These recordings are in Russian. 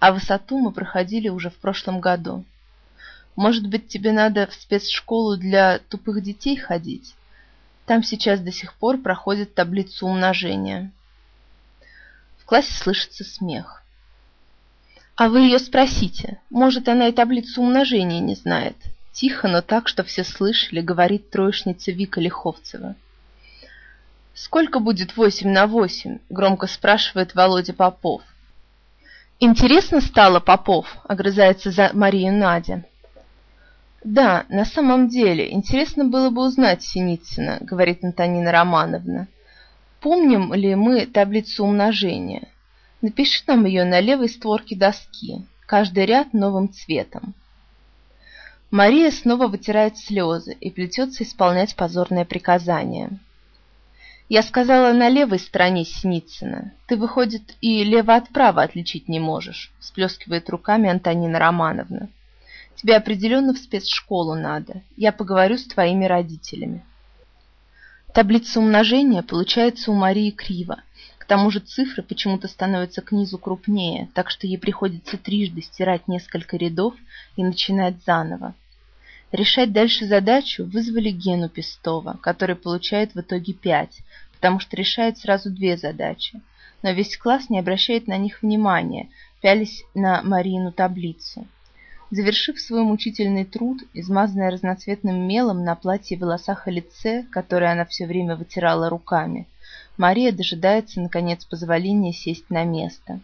а высоту мы проходили уже в прошлом году. Может быть, тебе надо в спецшколу для тупых детей ходить? Там сейчас до сих пор проходит таблицу умножения. В классе слышится смех. А вы ее спросите, может, она и таблицу умножения не знает. Тихо, но так, что все слышали, говорит троечница Вика Лиховцева. «Сколько будет восемь на восемь?» — громко спрашивает Володя Попов. «Интересно стало, Попов?» — огрызается за Марию Надя. «Да, на самом деле, интересно было бы узнать Синицына», — говорит Антонина Романовна. «Помним ли мы таблицу умножения? Напиши нам ее на левой створке доски, каждый ряд новым цветом». Мария снова вытирает слезы и плетется исполнять позорное приказание. «Я сказала на левой стороне Синицына. Ты, выходит, и лево от права отличить не можешь», — всплескивает руками Антонина Романовна. «Тебе определенно в спецшколу надо. Я поговорю с твоими родителями». Таблица умножения получается у Марии криво. К тому же цифры почему-то становятся к низу крупнее, так что ей приходится трижды стирать несколько рядов и начинать заново. Решать дальше задачу вызвали Гену Пестова, который получает в итоге пять, потому что решает сразу две задачи. Но весь класс не обращает на них внимания, пялись на Марину таблицу. Завершив свой мучительный труд, измазанная разноцветным мелом на платье, волосах и лице, которое она все время вытирала руками, Мария дожидается, наконец, позволения сесть на место.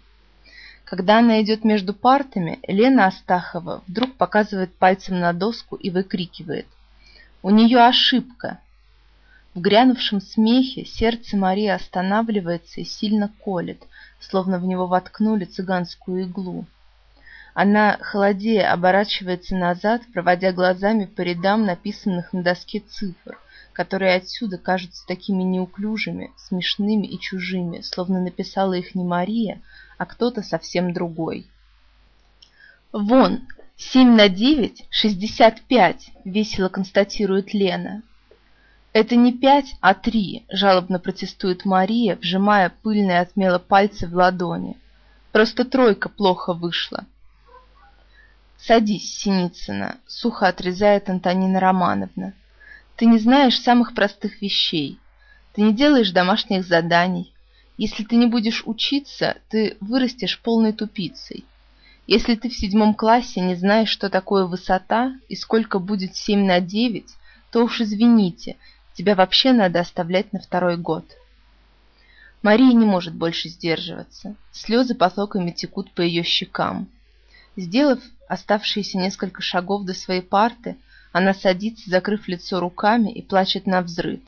Когда она идет между партами, Лена Астахова вдруг показывает пальцем на доску и выкрикивает. «У нее ошибка!» В грянувшем смехе сердце Марии останавливается и сильно колет, словно в него воткнули цыганскую иглу. Она, холодея, оборачивается назад, проводя глазами по рядам написанных на доске цифр, которые отсюда кажутся такими неуклюжими, смешными и чужими, словно написала их не Мария, а кто-то совсем другой. «Вон, семь на девять — шестьдесят пять», — весело констатирует Лена. «Это не пять, а три», — жалобно протестует Мария, вжимая пыльные от мела пальцы в ладони. «Просто тройка плохо вышла». «Садись, Синицына», — сухо отрезает Антонина Романовна. «Ты не знаешь самых простых вещей. Ты не делаешь домашних заданий. Если ты не будешь учиться, ты вырастешь полной тупицей. Если ты в седьмом классе не знаешь, что такое высота и сколько будет семь на девять, то уж извините, тебя вообще надо оставлять на второй год. Мария не может больше сдерживаться. Слезы потоками текут по ее щекам. Сделав оставшиеся несколько шагов до своей парты, она садится, закрыв лицо руками, и плачет на взрыд.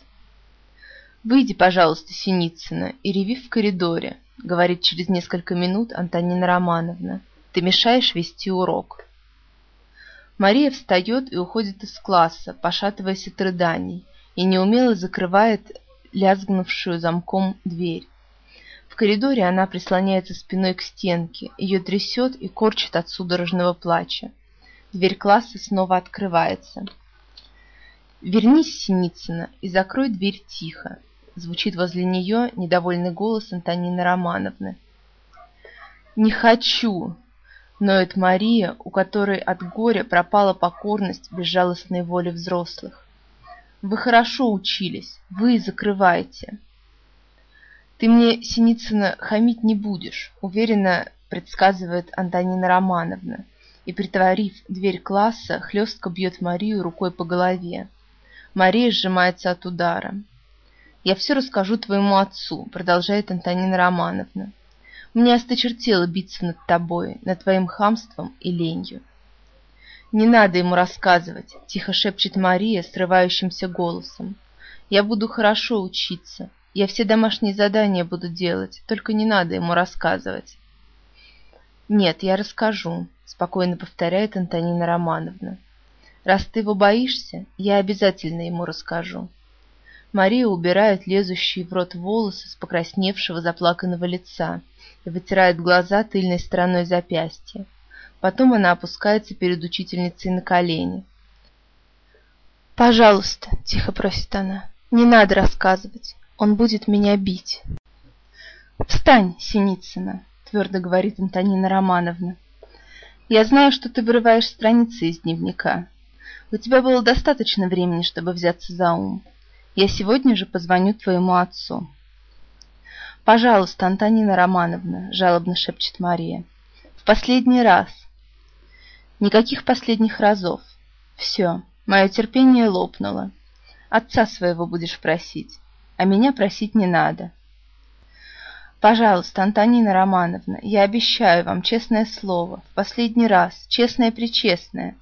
«Выйди, пожалуйста, Синицына, и реви в коридоре», — говорит через несколько минут Антонина Романовна. «Ты мешаешь вести урок». Мария встает и уходит из класса, пошатываясь от рыданий, и неумело закрывает лязгнувшую замком дверь. В коридоре она прислоняется спиной к стенке, ее трясет и корчит от судорожного плача. Дверь класса снова открывается. «Вернись, Синицына, и закрой дверь тихо звучит возле нее недовольный голос Антонины Романовны. «Не хочу!» — ноет Мария, у которой от горя пропала покорность безжалостной воли взрослых. «Вы хорошо учились, вы закрываете!» «Ты мне, Синицына, хамить не будешь», — уверенно предсказывает Антонина Романовна, и, притворив дверь класса, хлестко бьет Марию рукой по голове. Мария сжимается от удара. «Я все расскажу твоему отцу», — продолжает Антонина Романовна. «Мне осточертело биться над тобой, над твоим хамством и ленью». «Не надо ему рассказывать», — тихо шепчет Мария срывающимся голосом. «Я буду хорошо учиться. Я все домашние задания буду делать, только не надо ему рассказывать». «Нет, я расскажу», — спокойно повторяет Антонина Романовна. «Раз ты его боишься, я обязательно ему расскажу». Мария убирает лезущие в рот волосы с покрасневшего заплаканного лица и вытирает глаза тыльной стороной запястья. Потом она опускается перед учительницей на колени. «Пожалуйста», — тихо просит она, — «не надо рассказывать, он будет меня бить». «Встань, Синицына, твердо говорит Антонина Романовна. Я знаю, что ты вырываешь страницы из дневника. У тебя было достаточно времени, чтобы взяться за ум. Я сегодня же позвоню твоему отцу. «Пожалуйста, Антонина Романовна», — жалобно шепчет Мария. «В последний раз». Никаких последних разов. Все, мое терпение лопнуло. Отца своего будешь просить, а меня просить не надо. Пожалуйста, Антонина Романовна, я обещаю вам честное слово, в последний раз, честное-пречестное.